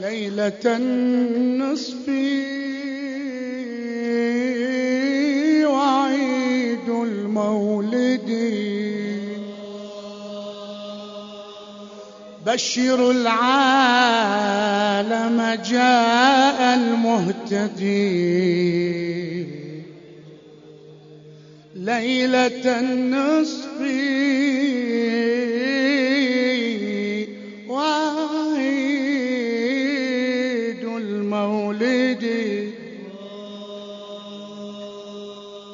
ليلة النصف وعيد المولد. بشر العالم جاء المهتدي. ليلة النصف المولد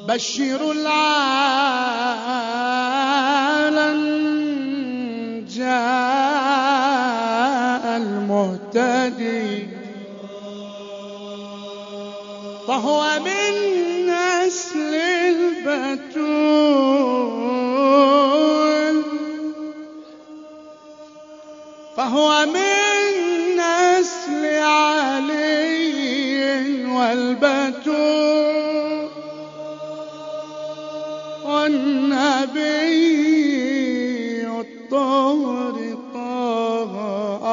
بشر العالم جاء المهتدي فهو من نسل البتول. فهو من نسل علي والبتول والنبي الطاهر طه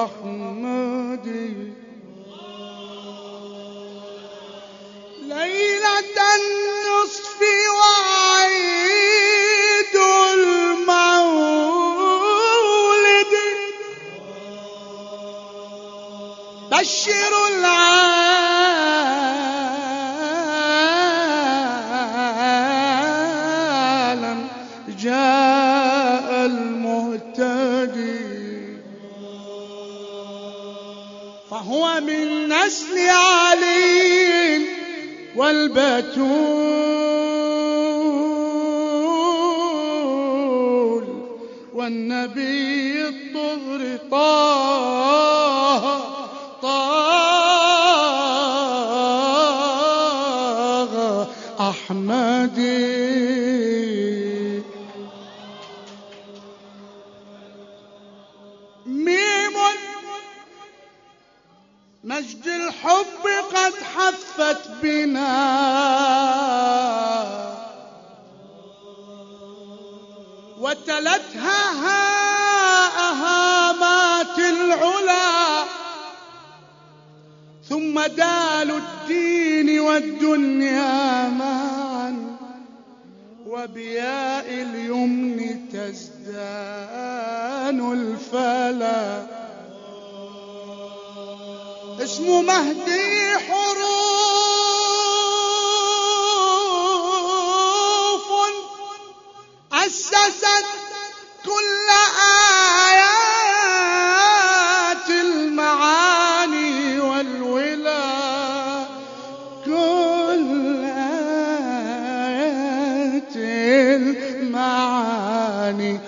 أحمد. ليلة النصف وعيد المولد. بشر العالم جاء المهتدي. فهو من نسل علي والبتول. والنبي الطهر طه طه أحمدي مجد الحب قد حفت بنا. وتلتها هامات العلا. ثم دال الدين والدنيا معا وبياء اليمن تزدان الفلا. اسم مهدي حروف. أسست كل آيات المعاني والولا كل آيات المعاني